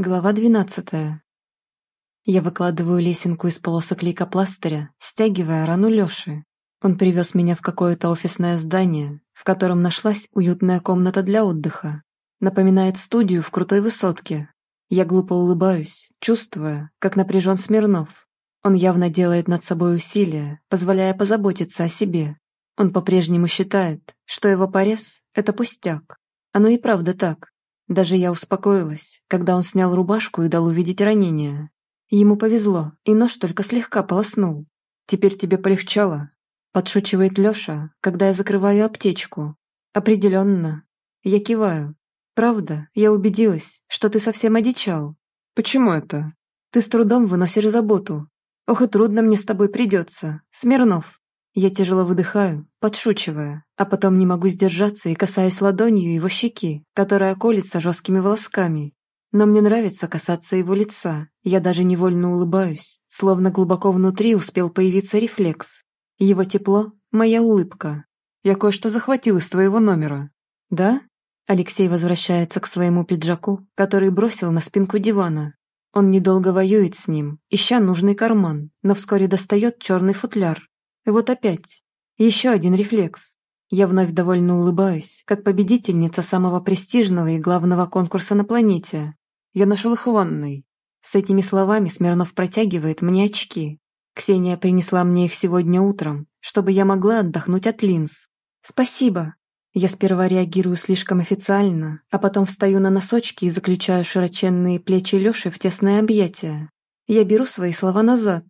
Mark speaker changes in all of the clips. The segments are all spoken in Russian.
Speaker 1: Глава двенадцатая. Я выкладываю лесенку из полосок лейкопластыря, стягивая рану Лёши. Он привез меня в какое-то офисное здание, в котором нашлась уютная комната для отдыха. Напоминает студию в крутой высотке. Я глупо улыбаюсь, чувствуя, как напряжен Смирнов. Он явно делает над собой усилия, позволяя позаботиться о себе. Он по-прежнему считает, что его порез – это пустяк. Оно и правда так. Даже я успокоилась, когда он снял рубашку и дал увидеть ранение. Ему повезло, и нож только слегка полоснул. «Теперь тебе полегчало?» Подшучивает Лёша, когда я закрываю аптечку. «Определенно». Я киваю. «Правда, я убедилась, что ты совсем одичал». «Почему это?» «Ты с трудом выносишь заботу. Ох и трудно мне с тобой придется, Смирнов». Я тяжело выдыхаю, подшучивая, а потом не могу сдержаться и касаюсь ладонью его щеки, которая колется жесткими волосками. Но мне нравится касаться его лица, я даже невольно улыбаюсь, словно глубоко внутри успел появиться рефлекс. Его тепло — моя улыбка. Я кое-что захватил из твоего номера. Да? Алексей возвращается к своему пиджаку, который бросил на спинку дивана. Он недолго воюет с ним, ища нужный карман, но вскоре достает черный футляр, вот опять. Еще один рефлекс. Я вновь довольно улыбаюсь, как победительница самого престижного и главного конкурса на планете. Я нашел их в ванной. С этими словами Смирнов протягивает мне очки. Ксения принесла мне их сегодня утром, чтобы я могла отдохнуть от линз. Спасибо. Я сперва реагирую слишком официально, а потом встаю на носочки и заключаю широченные плечи Лёши в тесное объятие. Я беру свои слова назад.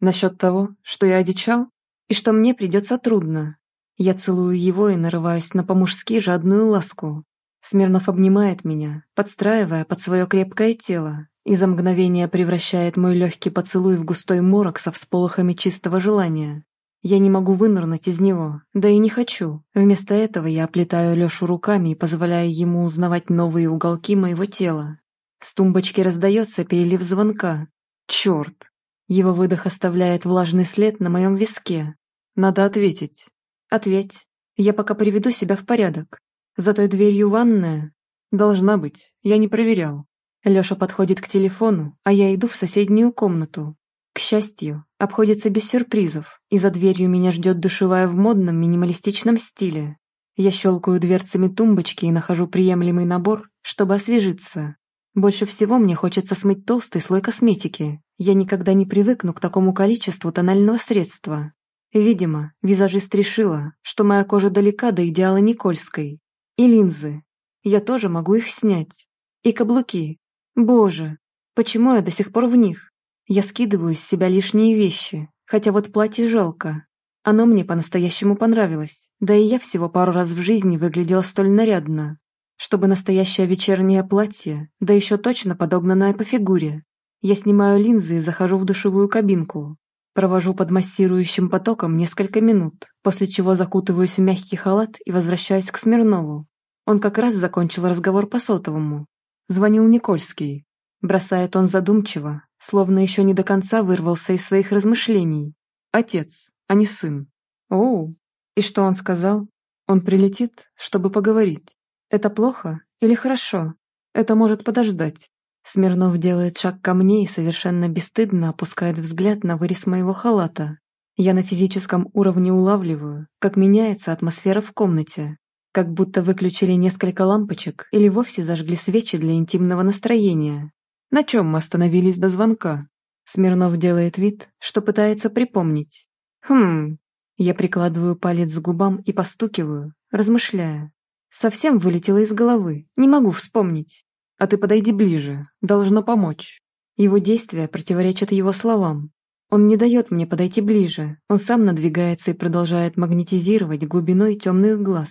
Speaker 1: Насчет того, что я одичал, и что мне придется трудно. Я целую его и нарываюсь на по-мужски жадную ласку. Смирнов обнимает меня, подстраивая под свое крепкое тело, и за мгновение превращает мой легкий поцелуй в густой морок со всполохами чистого желания. Я не могу вынырнуть из него, да и не хочу. Вместо этого я оплетаю Лешу руками и позволяю ему узнавать новые уголки моего тела. С тумбочки раздается перелив звонка. Черт! Его выдох оставляет влажный след на моем виске, надо ответить. Ответь. Я пока приведу себя в порядок. За той дверью ванная? Должна быть. Я не проверял. Лёша подходит к телефону, а я иду в соседнюю комнату. К счастью, обходится без сюрпризов, и за дверью меня ждет душевая в модном минималистичном стиле. Я щелкаю дверцами тумбочки и нахожу приемлемый набор, чтобы освежиться. Больше всего мне хочется смыть толстый слой косметики. Я никогда не привыкну к такому количеству тонального средства. Видимо, визажист решила, что моя кожа далека до идеала Никольской. И линзы. Я тоже могу их снять. И каблуки. Боже, почему я до сих пор в них? Я скидываю с себя лишние вещи, хотя вот платье жалко. Оно мне по-настоящему понравилось, да и я всего пару раз в жизни выглядела столь нарядно. Чтобы настоящее вечернее платье, да еще точно подогнанное по фигуре. Я снимаю линзы и захожу в душевую кабинку, Провожу под массирующим потоком несколько минут, после чего закутываюсь в мягкий халат и возвращаюсь к Смирнову. Он как раз закончил разговор по сотовому. Звонил Никольский. Бросает он задумчиво, словно еще не до конца вырвался из своих размышлений. Отец, а не сын. Оу, и что он сказал? Он прилетит, чтобы поговорить. Это плохо или хорошо? Это может подождать. Смирнов делает шаг ко мне и совершенно бесстыдно опускает взгляд на вырез моего халата. Я на физическом уровне улавливаю, как меняется атмосфера в комнате, как будто выключили несколько лампочек или вовсе зажгли свечи для интимного настроения. На чем мы остановились до звонка? Смирнов делает вид, что пытается припомнить. Хм, я прикладываю палец к губам и постукиваю, размышляя. Совсем вылетело из головы, не могу вспомнить. А ты подойди ближе, должно помочь. Его действия противоречат его словам. Он не дает мне подойти ближе, он сам надвигается и продолжает магнетизировать глубиной темных глаз.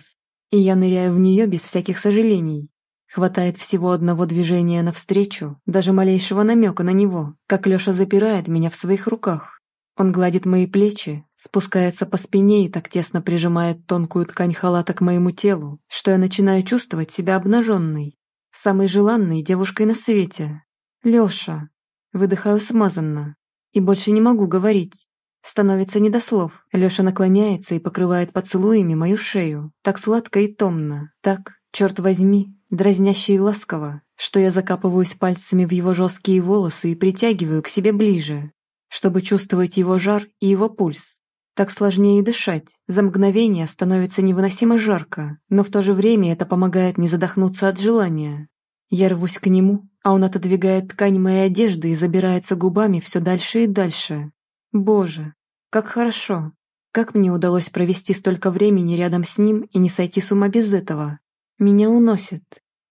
Speaker 1: И я ныряю в нее без всяких сожалений. Хватает всего одного движения навстречу, даже малейшего намека на него, как Леша запирает меня в своих руках. Он гладит мои плечи, спускается по спине и так тесно прижимает тонкую ткань халата к моему телу, что я начинаю чувствовать себя обнаженной самой желанной девушкой на свете. Лёша. Выдыхаю смазанно. И больше не могу говорить. Становится не до слов. Лёша наклоняется и покрывает поцелуями мою шею. Так сладко и томно. Так, черт возьми, дразняще и ласково, что я закапываюсь пальцами в его жесткие волосы и притягиваю к себе ближе, чтобы чувствовать его жар и его пульс. Так сложнее дышать, за мгновение становится невыносимо жарко, но в то же время это помогает не задохнуться от желания. Я рвусь к нему, а он отодвигает ткань моей одежды и забирается губами все дальше и дальше. Боже, как хорошо! Как мне удалось провести столько времени рядом с ним и не сойти с ума без этого? Меня уносит.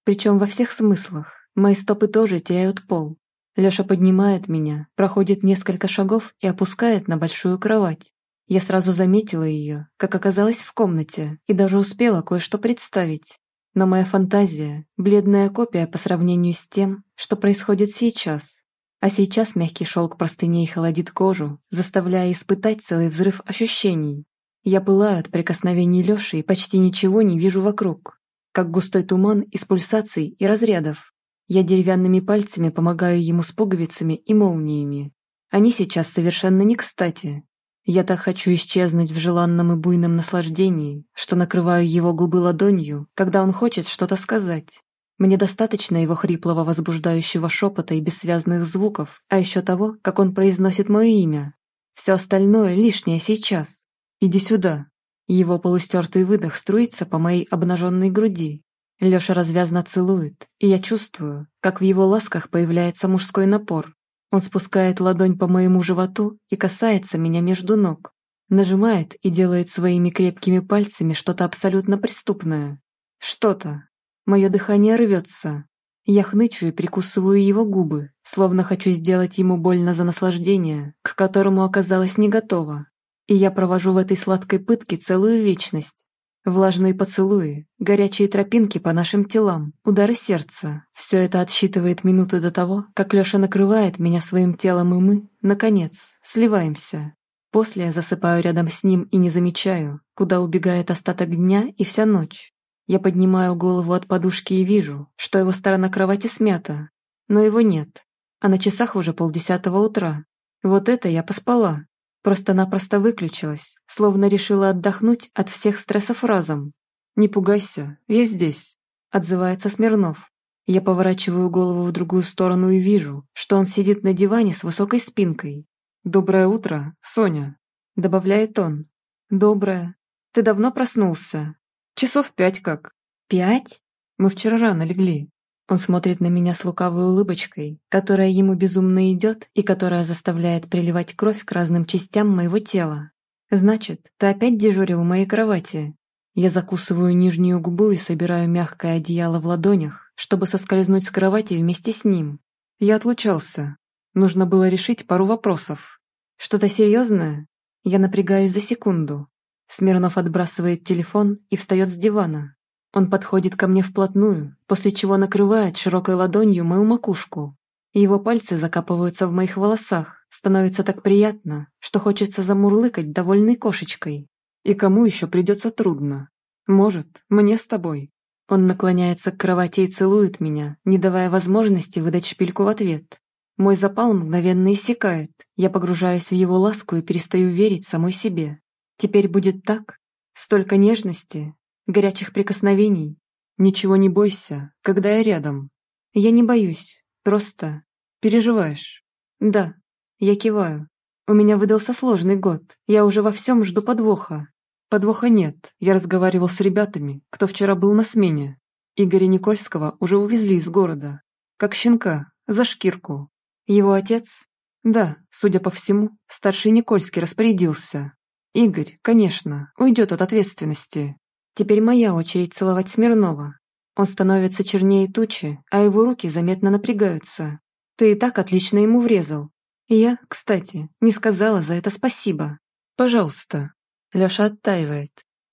Speaker 1: Причем во всех смыслах. Мои стопы тоже теряют пол. Леша поднимает меня, проходит несколько шагов и опускает на большую кровать. Я сразу заметила ее, как оказалась в комнате, и даже успела кое-что представить. Но моя фантазия – бледная копия по сравнению с тем, что происходит сейчас. А сейчас мягкий шелк простыней холодит кожу, заставляя испытать целый взрыв ощущений. Я пылаю от прикосновений Леши и почти ничего не вижу вокруг. Как густой туман из пульсаций и разрядов. Я деревянными пальцами помогаю ему с пуговицами и молниями. Они сейчас совершенно не кстати, я так хочу исчезнуть в желанном и буйном наслаждении, что накрываю его губы ладонью, когда он хочет что-то сказать. Мне достаточно его хриплого возбуждающего шепота и бессвязных звуков, а еще того, как он произносит мое имя. Все остальное лишнее сейчас. Иди сюда. Его полустертый выдох струится по моей обнаженной груди. Леша развязно целует, и я чувствую, как в его ласках появляется мужской напор, он спускает ладонь по моему животу и касается меня между ног. Нажимает и делает своими крепкими пальцами что-то абсолютно преступное. Что-то. Мое дыхание рвется. Я хнычу и прикусываю его губы, словно хочу сделать ему больно за наслаждение, к которому оказалась не готова. И я провожу в этой сладкой пытке целую вечность, Влажные поцелуи, горячие тропинки по нашим телам, удары сердца – все это отсчитывает минуты до того, как Леша накрывает меня своим телом, и мы, наконец, сливаемся. После я засыпаю рядом с ним и не замечаю, куда убегает остаток дня и вся ночь. Я поднимаю голову от подушки и вижу, что его сторона кровати смята, но его нет, а на часах уже полдесятого утра. Вот это я поспала. Просто-напросто выключилась, словно решила отдохнуть от всех стрессов разом. «Не пугайся, я здесь», — отзывается Смирнов. Я поворачиваю голову в другую сторону и вижу, что он сидит на диване с высокой спинкой. «Доброе утро, Соня», — добавляет он. «Доброе. Ты давно проснулся?» «Часов пять как». «Пять?» «Мы вчера рано легли. Он смотрит на меня с лукавой улыбочкой, которая ему безумно идет и которая заставляет приливать кровь к разным частям моего тела. «Значит, ты опять дежурил в моей кровати?» Я закусываю нижнюю губу и собираю мягкое одеяло в ладонях, чтобы соскользнуть с кровати вместе с ним. Я отлучался. Нужно было решить пару вопросов. Что-то серьезное? Я напрягаюсь за секунду. Смирнов отбрасывает телефон и встает с дивана. Он подходит ко мне вплотную, после чего накрывает широкой ладонью мою макушку. Его пальцы закапываются в моих волосах, становится так приятно, что хочется замурлыкать довольной кошечкой. И кому еще придется трудно? Может, мне с тобой. Он наклоняется к кровати и целует меня, не давая возможности выдать шпильку в ответ. Мой запал мгновенно иссякает, я погружаюсь в его ласку и перестаю верить самой себе. Теперь будет так? Столько нежности, горячих прикосновений. Ничего не бойся, когда я рядом. Я не боюсь, просто переживаешь. Да, я киваю. У меня выдался сложный год, я уже во всем жду подвоха. Подвоха нет, я разговаривал с ребятами, кто вчера был на смене. Игоря Никольского уже увезли из города. Как щенка, за шкирку. Его отец? Да, судя по всему, старший Никольский распорядился. Игорь, конечно, уйдет от ответственности. Теперь моя очередь целовать Смирнова. Он становится чернее тучи, а его руки заметно напрягаются. Ты и так отлично ему врезал. Я, кстати, не сказала за это спасибо. Пожалуйста. Леша оттаивает.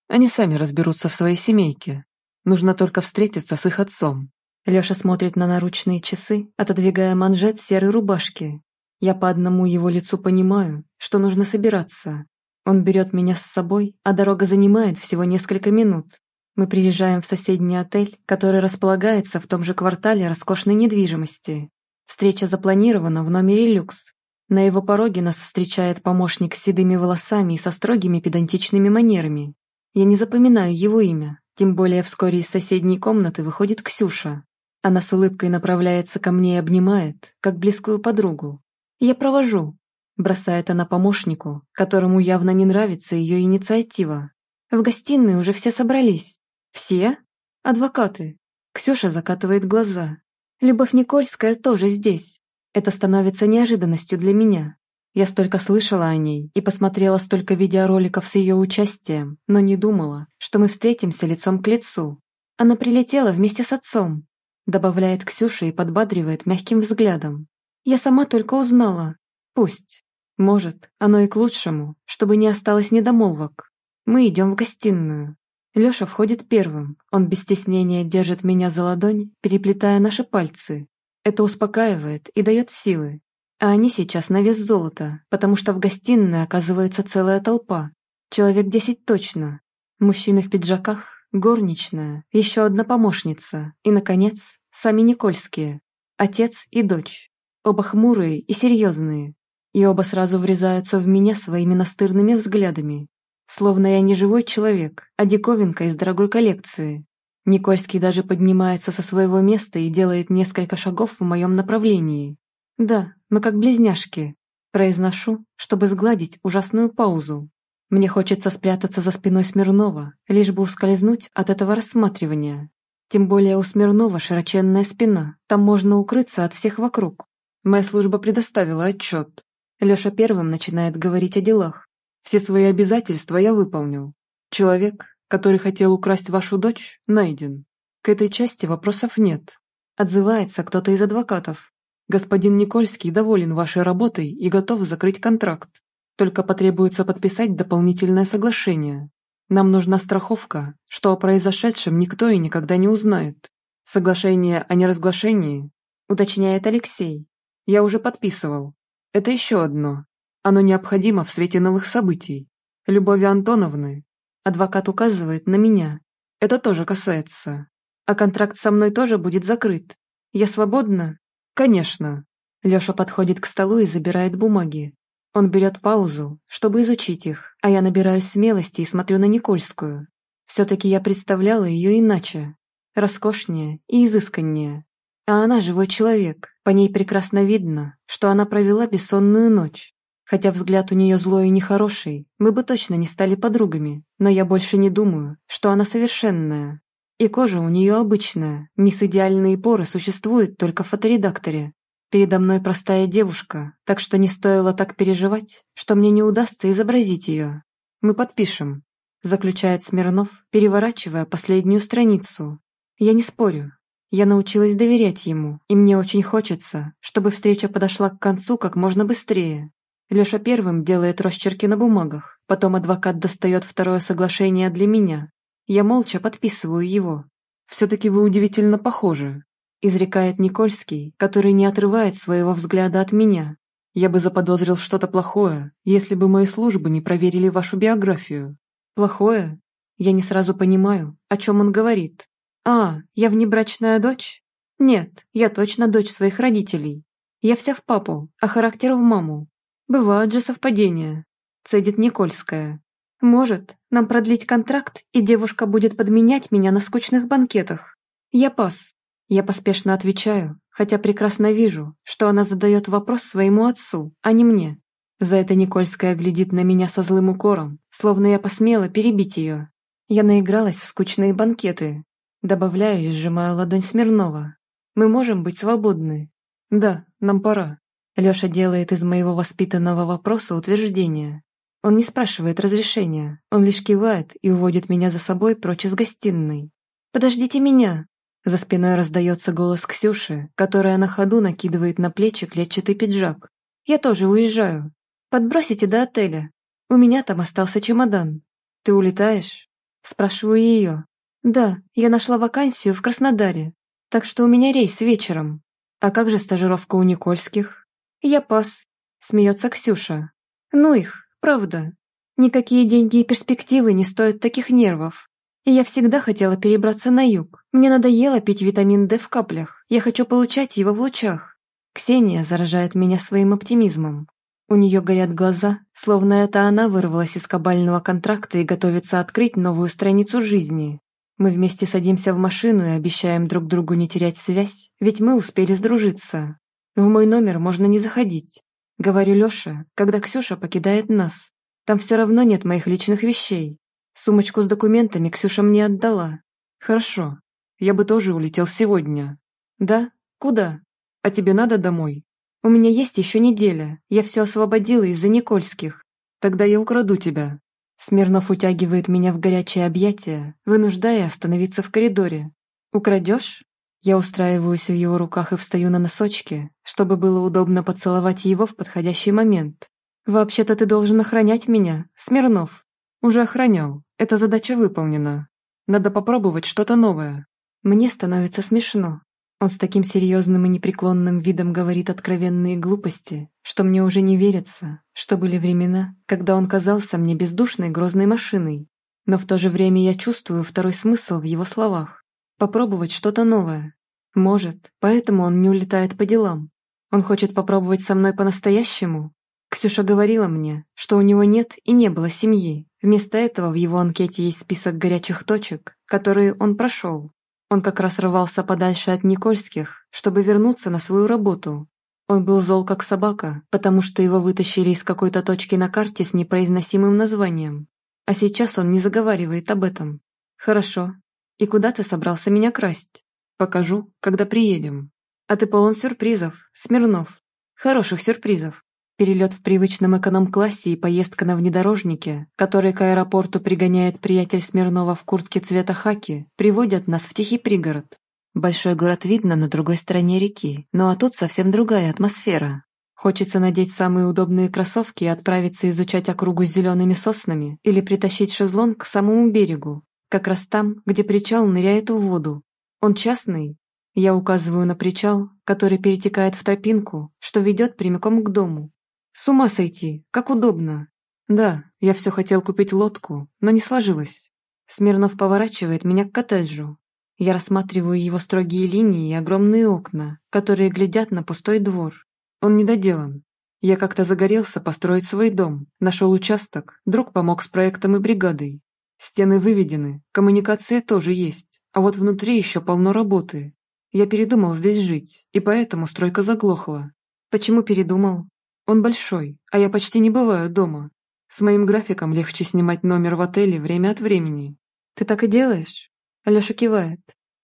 Speaker 1: Они сами разберутся в своей семейке. Нужно только встретиться с их отцом. Леша смотрит на наручные часы, отодвигая манжет серой рубашки. Я по одному его лицу понимаю, что нужно собираться, он берет меня с собой, а дорога занимает всего несколько минут. Мы приезжаем в соседний отель, который располагается в том же квартале роскошной недвижимости. Встреча запланирована в номере люкс. На его пороге нас встречает помощник с седыми волосами и со строгими педантичными манерами. Я не запоминаю его имя, тем более вскоре из соседней комнаты выходит Ксюша. Она с улыбкой направляется ко мне и обнимает, как близкую подругу. «Я провожу», – бросает она помощнику, которому явно не нравится ее инициатива. В гостиной уже все собрались. Все? Адвокаты. Ксюша закатывает глаза. Любовь Никольская тоже здесь. Это становится неожиданностью для меня. Я столько слышала о ней и посмотрела столько видеороликов с ее участием, но не думала, что мы встретимся лицом к лицу. Она прилетела вместе с отцом, добавляет Ксюша и подбадривает мягким взглядом. Я сама только узнала. Пусть. Может, оно и к лучшему, чтобы не осталось недомолвок. Мы идем в гостиную. Лёша входит первым. Он без стеснения держит меня за ладонь, переплетая наши пальцы. Это успокаивает и дает силы. А они сейчас на вес золота, потому что в гостиной оказывается целая толпа. Человек десять точно. Мужчины в пиджаках, горничная, еще одна помощница и, наконец, сами Никольские, отец и дочь. Оба хмурые и серьезные. И оба сразу врезаются в меня своими настырными взглядами. Словно я не живой человек, а диковинка из дорогой коллекции. Никольский даже поднимается со своего места и делает несколько шагов в моем направлении. Да, мы как близняшки. Произношу, чтобы сгладить ужасную паузу. Мне хочется спрятаться за спиной Смирнова, лишь бы ускользнуть от этого рассматривания. Тем более у Смирнова широченная спина, там можно укрыться от всех вокруг. Моя служба предоставила отчет. Леша первым начинает говорить о делах. Все свои обязательства я выполнил. Человек, который хотел украсть вашу дочь, найден. К этой части вопросов нет. Отзывается кто-то из адвокатов. Господин Никольский доволен вашей работой и готов закрыть контракт. Только потребуется подписать дополнительное соглашение. Нам нужна страховка, что о произошедшем никто и никогда не узнает. Соглашение о неразглашении, уточняет Алексей. Я уже подписывал. Это еще одно. Оно необходимо в свете новых событий. Любови Антоновны. Адвокат указывает на меня. Это тоже касается. А контракт со мной тоже будет закрыт. Я свободна? Конечно. Леша подходит к столу и забирает бумаги. Он берет паузу, чтобы изучить их, а я набираюсь смелости и смотрю на Никольскую. Все-таки я представляла ее иначе. Роскошнее и изысканнее. А она живой человек, по ней прекрасно видно, что она провела бессонную ночь. Хотя взгляд у нее злой и нехороший, мы бы точно не стали подругами, но я больше не думаю, что она совершенная. И кожа у нее обычная, мисс идеальные поры существуют только в фоторедакторе, Передо мной простая девушка, так что не стоило так переживать, что мне не удастся изобразить ее. Мы подпишем, заключает Смирнов, переворачивая последнюю страницу. Я не спорю. Я научилась доверять ему, и мне очень хочется, чтобы встреча подошла к концу как можно быстрее. Леша первым делает росчерки на бумагах, потом адвокат достает второе соглашение для меня. Я молча подписываю его. «Все-таки вы удивительно похожи», изрекает Никольский, который не отрывает своего взгляда от меня. Я бы заподозрил что-то плохое, если бы мои службы не проверили вашу биографию. Плохое? Я не сразу понимаю, о чем он говорит. А, я внебрачная дочь? Нет, я точно дочь своих родителей. Я вся в папу, а характер в маму. Бывают же совпадения. Цедит Никольская. Может, нам продлить контракт, и девушка будет подменять меня на скучных банкетах. Я пас. Я поспешно отвечаю, хотя прекрасно вижу, что она задает вопрос своему отцу, а не мне. За это Никольская глядит на меня со злым укором, словно я посмела перебить ее. Я наигралась в скучные банкеты. Добавляю и сжимаю ладонь Смирнова. Мы можем быть свободны. Да, нам пора. Леша делает из моего воспитанного вопроса утверждение. Он не спрашивает разрешения, он лишь кивает и уводит меня за собой прочь из гостиной. «Подождите меня!» За спиной раздается голос Ксюши, которая на ходу накидывает на плечи клетчатый пиджак. «Я тоже уезжаю. Подбросите до отеля. У меня там остался чемодан. Ты улетаешь?» Спрашиваю ее. «Да, я нашла вакансию в Краснодаре, так что у меня рейс вечером. А как же стажировка у Никольских?» «Я пас», — смеется Ксюша. «Ну их, правда. Никакие деньги и перспективы не стоят таких нервов. И я всегда хотела перебраться на юг. Мне надоело пить витамин D в каплях. Я хочу получать его в лучах. Ксения заражает меня своим оптимизмом. У нее горят глаза, словно это она вырвалась из кабального контракта и готовится открыть новую страницу жизни. Мы вместе садимся в машину и обещаем друг другу не терять связь, ведь мы успели сдружиться. В мой номер можно не заходить. Говорю Лёше, когда Ксюша покидает нас. Там все равно нет моих личных вещей. Сумочку с документами Ксюша мне отдала.
Speaker 2: Хорошо. Я бы тоже улетел сегодня.
Speaker 1: Да? Куда?
Speaker 2: А тебе надо домой?
Speaker 1: У меня есть еще неделя. Я все освободила из-за Никольских.
Speaker 2: Тогда я украду тебя.
Speaker 1: Смирнов утягивает меня в горячее объятие, вынуждая остановиться в коридоре. «Украдешь?» Я устраиваюсь в его руках и встаю на носочки, чтобы было удобно поцеловать его в подходящий момент. «Вообще-то ты должен охранять меня, Смирнов».
Speaker 2: «Уже охранял. Эта задача выполнена. Надо попробовать что-то новое».
Speaker 1: Мне становится смешно. Он с таким серьезным и непреклонным видом говорит откровенные глупости, что мне уже не верится, что были времена, когда он казался мне бездушной грозной машиной. Но в то же время я чувствую второй смысл в его словах. Попробовать что-то новое. Может, поэтому он не улетает по делам. Он хочет попробовать со мной по-настоящему. Ксюша говорила мне, что у него нет и не было семьи. Вместо этого в его анкете есть список горячих точек, которые он прошел, он как раз рвался подальше от Никольских, чтобы вернуться на свою работу. Он был зол как собака, потому что его вытащили из какой-то точки на карте с непроизносимым названием. А сейчас он не заговаривает об этом. Хорошо. И куда ты собрался меня красть?
Speaker 2: Покажу, когда приедем.
Speaker 1: А ты полон сюрпризов, Смирнов. Хороших сюрпризов. Перелет в привычном эконом-классе и поездка на внедорожнике, который к аэропорту пригоняет приятель Смирнова в куртке цвета хаки, приводят нас в тихий пригород. Большой город видно на другой стороне реки, ну а тут совсем другая атмосфера. Хочется надеть самые удобные кроссовки и отправиться изучать округу с зелеными соснами или притащить шезлонг к самому берегу, как раз там, где причал ныряет в воду. Он частный. Я указываю на причал, который перетекает в тропинку, что ведет прямиком к дому. С ума сойти, как удобно.
Speaker 2: Да, я все хотел купить лодку, но не сложилось.
Speaker 1: Смирнов поворачивает меня к коттеджу. Я рассматриваю его строгие линии и огромные окна, которые глядят на пустой двор.
Speaker 2: Он недоделан. Я как-то загорелся построить свой дом, нашел участок, друг помог с проектом и бригадой. Стены выведены, коммуникации тоже есть, а вот внутри еще полно работы. Я передумал здесь жить, и поэтому стройка заглохла.
Speaker 1: Почему передумал?
Speaker 2: Он большой, а я почти не бываю дома. С моим графиком легче снимать номер в отеле время от времени.
Speaker 1: Ты так и делаешь? Алёша кивает.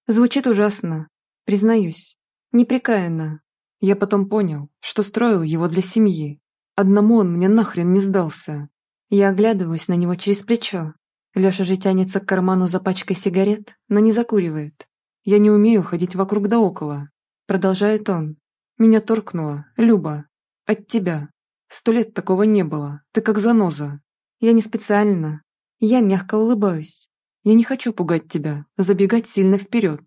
Speaker 1: Звучит ужасно. Признаюсь. Непрекаянно.
Speaker 2: Я потом понял, что строил его для семьи. Одному он мне нахрен не сдался.
Speaker 1: Я оглядываюсь на него через плечо. Лёша же тянется к карману за пачкой сигарет, но не закуривает.
Speaker 2: Я не умею ходить вокруг да около. Продолжает он. Меня торкнуло, Люба. От тебя. Сто лет такого не было. Ты как заноза.
Speaker 1: Я не специально. Я мягко улыбаюсь.
Speaker 2: Я не хочу пугать тебя, забегать сильно вперед.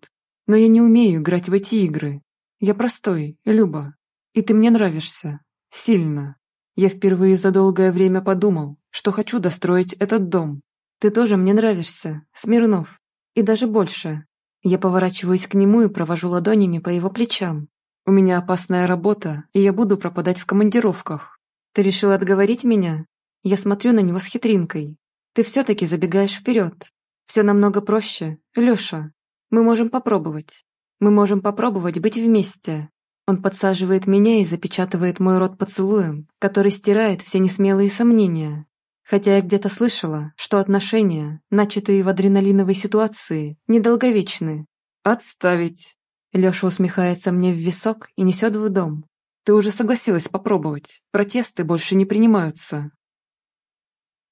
Speaker 2: Но я не умею играть в эти игры. Я простой, Люба. И ты мне нравишься. Сильно. Я впервые за долгое время подумал, что хочу достроить этот дом.
Speaker 1: Ты тоже мне нравишься, Смирнов. И даже больше. Я поворачиваюсь к нему и провожу ладонями по его плечам.
Speaker 2: У меня опасная работа, и я буду пропадать в командировках.
Speaker 1: Ты решил отговорить меня? Я смотрю на него с хитринкой. Ты все-таки забегаешь вперед. Все намного проще. Леша, мы можем попробовать. Мы можем попробовать быть вместе. Он подсаживает меня и запечатывает мой рот поцелуем, который стирает все несмелые сомнения. Хотя я где-то слышала, что отношения, начатые в адреналиновой ситуации, недолговечны.
Speaker 2: «Отставить!»
Speaker 1: Леша усмехается мне в висок и несет в дом.
Speaker 2: Ты уже согласилась попробовать. Протесты больше не принимаются.